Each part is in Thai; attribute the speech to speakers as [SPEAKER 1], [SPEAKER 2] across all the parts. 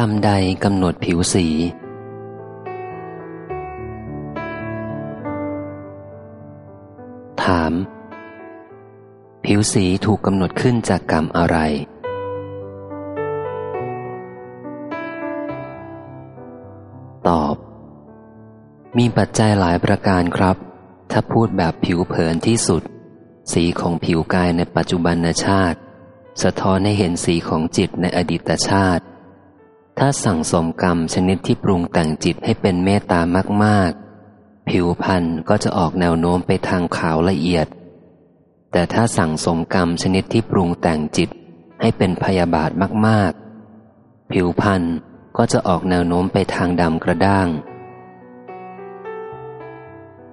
[SPEAKER 1] กรรมใดกำหนดผิวสี ถาม ผิวสีถูกกำหนดขึ้นจากกรรมอะไร ตอบ มีปัจจัยหลายประการครับ ถ้าพูดแบบผิวเผินที่สุด สีของผิวกายในปัจจุบันชาติ สะท้อนให้เห็นสีของจิตในอดีตชาติ ถ้าสั่งสมกรรมชนิดที่ปรุงแต่งจิตให้เป็นเมตตามาก ๆ ผิวพันธ์ก็จะออกแนวโน้มไปทางขาวละเอียด แต่ถ้าสั่งสมกรรมชนิดที่ปรุงแต่งจิตให้เป็นพยาบาทมาก ๆ ผิวพันธ์ก็จะออกแนวโน้มไปทางดำกระด้าง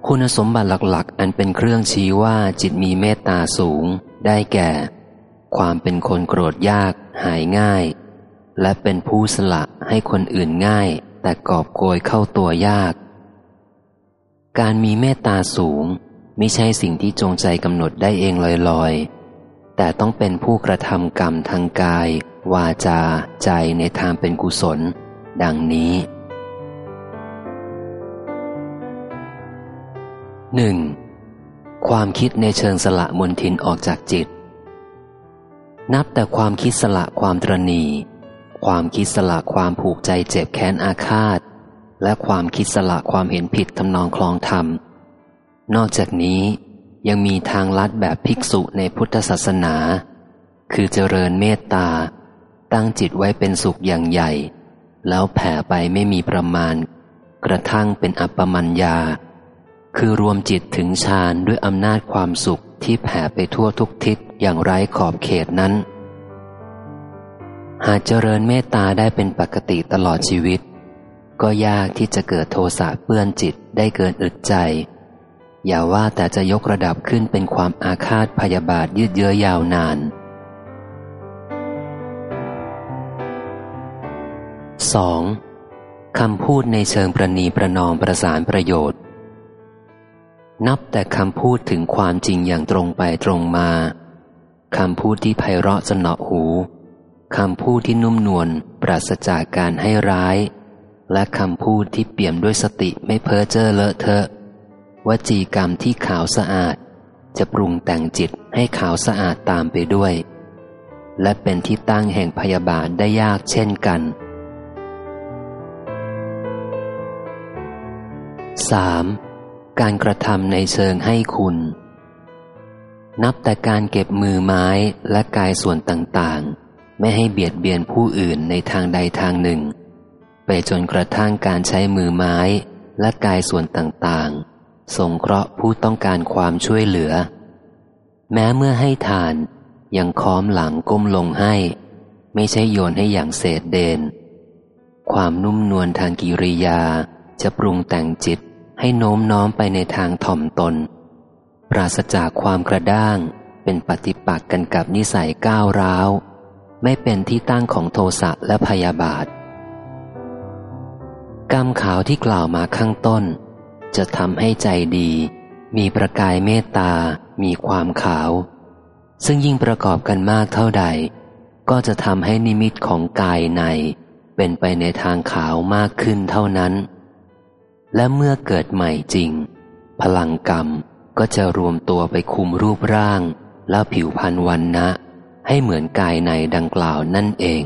[SPEAKER 1] คุณสมบัติหลัก ๆ อันเป็นเครื่องชี้ว่าจิตมีเมตตาสูง ได้แก่ ความเป็นคนโกรธยาก หายง่าย และเป็นผู้สละให้คนอื่นง่าย แต่กอบโกยเข้าตัวยาก การมีเมตตาสูงไม่ใช่สิ่งที่จงใจกำหนดได้เองลอยๆ แต่ต้องเป็นผู้กระทำกรรมทางกาย วาจา ใจในทางเป็นกุศล ดังนี้หนึ่งความคิดในเชิงสละมนทินออกจากจิต นับแต่ความคิดสละความตรณี ความคิดสละความผูกใจเจ็บแค้นอาฆาต และความคิดสละความเห็นผิดทำนองคลองธรรม นอกจากนี้ยังมีทางลัดแบบภิกษุในพุทธศาสนา คือเจริญเมตตา ตั้งจิตไว้เป็นสุขอย่างใหญ่ แล้วแผ่ไปไม่มีประมาณ กระทั่งเป็นอัปปมัญญา คือรวมจิตถึงฌานด้วยอำนาจความสุขที่แผ่ไปทั่วทุกทิศอย่างไร้ขอบเขตนั้น หากเจริญเมตตาได้เป็นปกติตลอดชีวิต ก็ยากที่จะเกิดโทสะเปื้อนจิตได้เกินอึดใจ อย่าว่าแต่จะยกระดับขึ้นเป็นความอาฆาตพยาบาทยืดเยื้อยาวนาน 2. คำพูดในเชิงประนีประนอมประสานประโยชน์ นับแต่คำพูดถึงความจริงอย่างตรงไปตรงมาคำพูดที่ไพเราะสนอหู คำพูดที่นุ่มนวลปราศจากการให้ร้าย และคำพูดที่เปี่ยมด้วยสติไม่เพ้อเจ้อเลอะเทอะวจีกรรมที่ขาวสะอาด จะปรุงแต่งจิตให้ขาวสะอาดตามไปด้วย และเป็นที่ตั้งแห่งพยาบาทได้ยากเช่นกัน 3. การกระทำในเชิงให้คุณ นับแต่การเก็บมือไม้และกายส่วนต่างๆ ไม่ให้เบียดเบียนผู้อื่นในทางใดทางหนึ่ง ไปจนกระทั่งการใช้มือไม้และกายส่วนต่างๆ สงเคราะห์ผู้ต้องการความช่วยเหลือ แม้เมื่อให้ทานยังค้อมหลังก้มลงให้ ไม่ใช่โยนให้อย่างเศษเดน ความนุ่มนวลทางกิริยาจะปรุงแต่งจิตให้โน้มน้อมไปในทางถ่อมตน ปราศจากความกระด้างเป็นปฏิปักษ์กันกับนิสัยก้าวร้าว ไม่เป็นที่ตั้งของโทสะและพยาบาท กรรมขาวที่กล่าวมาข้างต้น จะทำให้ใจดี มีประกายเมตตา มีความขาว ซึ่งยิ่งประกอบกันมากเท่าใด ก็จะทำให้นิมิตของกายใน เป็นไปในทางขาวมากขึ้นเท่านั้น และเมื่อเกิดใหม่จริง พลังกรรมก็จะรวมตัวไปคุมรูปร่างและผิวพรรณวันนะ ให้เหมือนกายในดังกล่าวนั่นเอง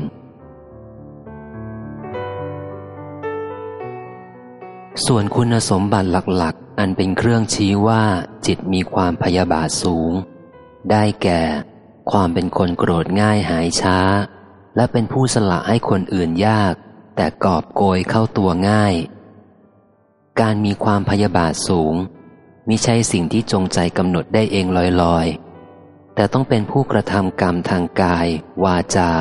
[SPEAKER 1] ส่วนคุณสมบัติหลักๆ อันเป็นเครื่องชี้ว่าจิตมีความพยาบาทสูง ได้แก่ ความเป็นคนโกรธง่ายหายช้า และเป็นผู้สละให้คนอื่นยาก แต่กอบโกยเข้าตัวง่าย การมีความพยาบาทสูงมิใช่สิ่งที่จงใจกำหนดได้เองลอยๆ แต่ต้องเป็นผู้กระทำกรรมทางกาย วาจา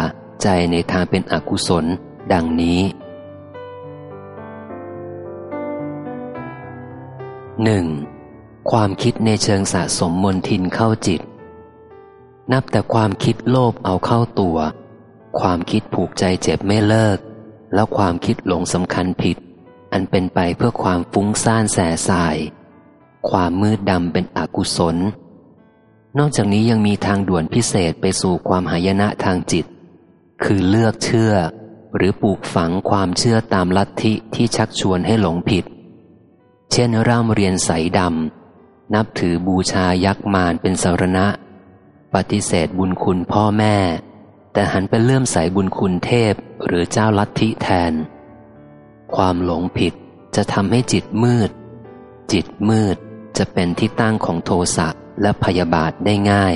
[SPEAKER 1] ใจในทางเป็นอกุศล ดังนี้หนึ่งความคิดในเชิงสะสมมนทินเข้าจิต นับแต่ความคิดโลภเอาเข้าตัว ความคิดผูกใจเจ็บไม่เลิก แล้วความคิดหลงสำคัญผิด อันเป็นไปเพื่อความฟุ้งซ่านแสสาย ความมืดดำเป็นอกุศล นอกจากนี้ยังมีทางด่วนพิเศษไปสู่ความหายนะทางจิต คือเลือกเชื่อ หรือปลูกฝังความเชื่อตามลัทธิที่ชักชวนให้หลงผิด เช่นร่ำเรียนใสดำ นับถือบูชายักษ์มารเป็นสารณะ ปฏิเสธบุญคุณพ่อแม่ แต่หันไปเลื่อมใสบุญคุณเทพหรือเจ้าลัทธิแทน ความหลงผิดจะทำให้จิตมืด จิตมืดจะเป็นที่ตั้งของโทสะ และพยาบาทได้ง่าย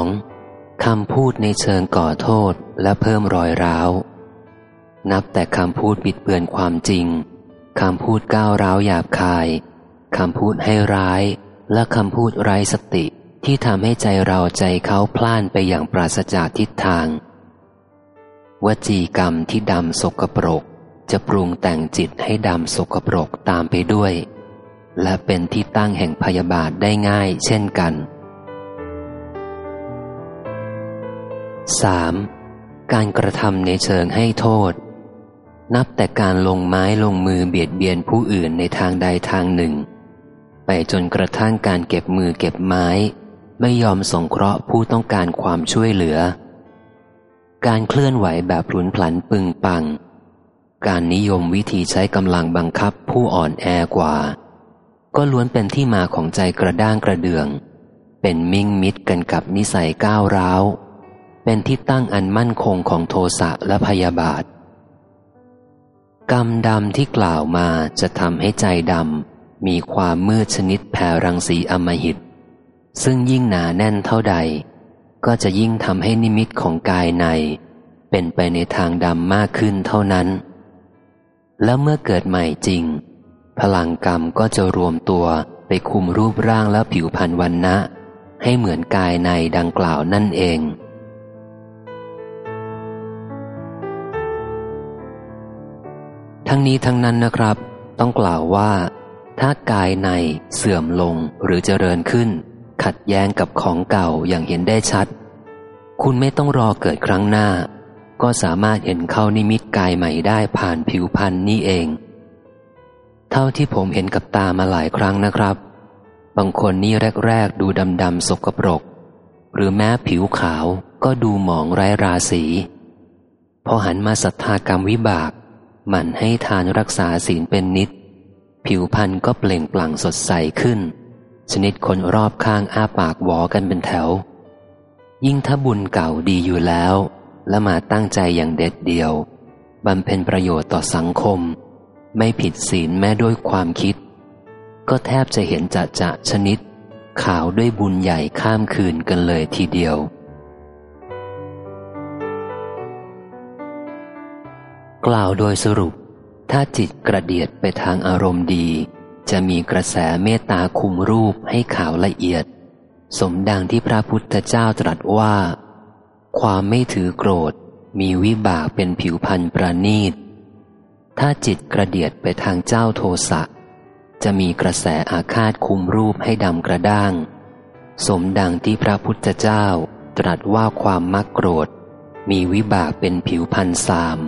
[SPEAKER 1] 2. คำพูดในเชิงก่อโทษและเพิ่มรอยร้าว นับแต่คำพูดบิดเบือนความจริง คำพูดก้าวร้าวหยาบคาย คำพูดให้ร้าย และคำพูดไร้สติที่ทำให้ใจเราใจเขาพล่านไปอย่างปราศจากทิศทาง วจีกรรมที่ดำสกปรก จะปรุงแต่งจิตให้ดำสกปรกตามไปด้วย และเป็นที่ตั้งแห่งพยาบาทได้ง่ายเช่นกัน 3. การกระทำในเชิงให้โทษ นับแต่การลงไม้ลงมือเบียดเบียนผู้อื่นในทางใดทางหนึ่ง ไปจนกระทั่งการเก็บมือเก็บไม้ ไม่ยอมสงเคราะห์ผู้ต้องการความช่วยเหลือ การเคลื่อนไหวแบบพลุนพลันปึงปัง การนิยมวิธีใช้กำลังบังคับผู้อ่อนแอกว่า ก็ล้วนเป็นที่มาของใจกระด้างกระเดือง เป็นมิ่งมิดกันกับนิสัยก้าวร้าว เป็นที่ตั้งอันมั่นคงของโทสะและพยาบาท กรรมดำที่กล่าวมาจะทำให้ใจดำมีความมืดชนิดแผ่รังสีอมหิต ซึ่งยิ่งหนาแน่นเท่าใด ก็จะยิ่งทำให้นิมิตของกายใน เป็นไปในทางดำมากขึ้นเท่านั้น แล้วเมื่อเกิดใหม่จริง พลังกรรมก็จะรวมตัวไปคุมรูปร่างและผิวพรรณวันนะ ให้เหมือนกายในดังกล่าวนั่นเอง ทั้งนี้ทั้งนั้นนะครับ ต้องกล่าวว่า ถ้ากายในเสื่อมลงหรือเจริญขึ้น ขัดแย้งกับของเก่าอย่างเห็นได้ชัด คุณไม่ต้องรอเกิดครั้งหน้า ก็สามารถเห็นเข้านิมิตกายใหม่ได้ผ่านผิวพันธ์นี่เอง เท่าที่ผมเห็นกับตามาหลายครั้งนะครับ บางคนนี่แรก ๆ ดูดำๆสกปรก หรือแม้ผิวขาวก็ดูหมองไร้ราศีพอหันมาศรัทธากรรมวิบาก หมั่นให้ทานรักษาศีลเป็นนิด ผิวพรรณก็เปล่งปลั่งสดใสขึ้น ชนิดคนรอบข้างอ้าปากหวอกันเป็นแถว ยิ่งถ้าบุญเก่าดีอยู่แล้ว และมาตั้งใจอย่างเด็ดเดียวบำเพ็ญประโยชน์ต่อสังคม ไม่ผิดศีลแม้ด้วยความคิด ก็แทบจะเห็นจะจะชนิดข่าวด้วยบุญใหญ่ข้ามคืนกันเลยทีเดียว กล่าวโดยสรุป ถ้าจิตกระเดียดไปทางอารมณ์ดี จะมีกระแสเมตตาคุมรูปให้ขาวละเอียด สมดังที่พระพุทธเจ้าตรัสว่า ความไม่ถือโกรธ มีวิบากเป็นผิวพันธ์ประณีต ถ้าจิตกระเดียดไปทางเจ้าโทสะ จะมีกระแสอาฆาตคุมรูปให้ดำกระด้าง สมดังที่พระพุทธเจ้าตรัสว่าความมักโกรธ มีวิบากเป็นผิวพันธ์สาม